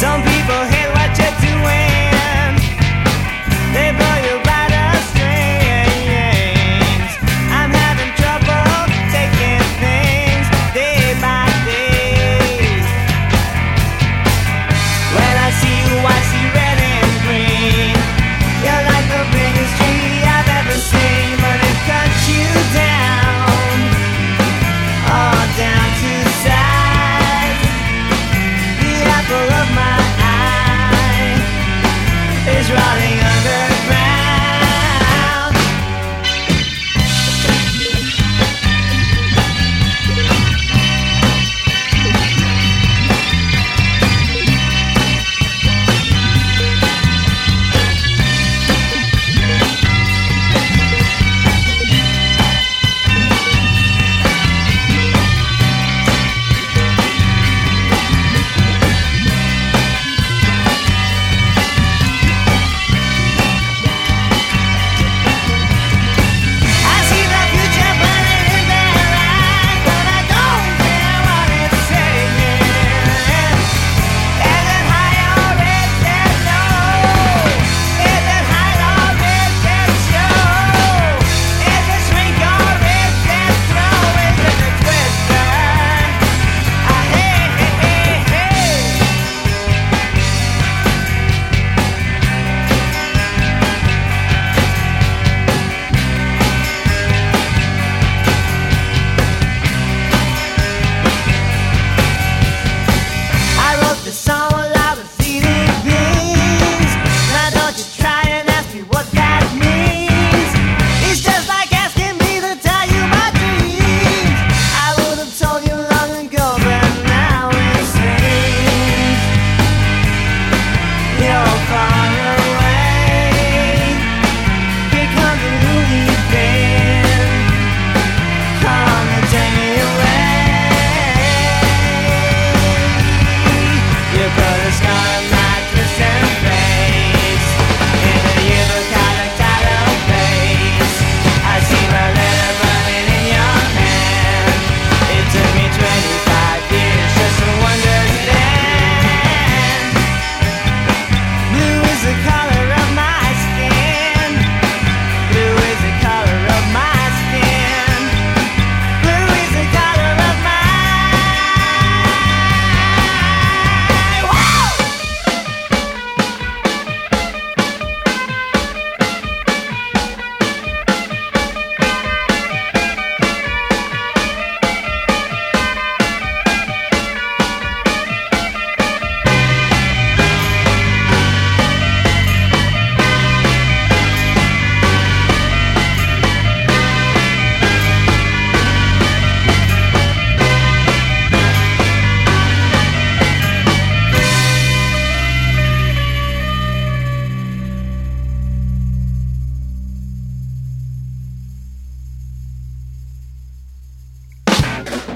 Something Bye.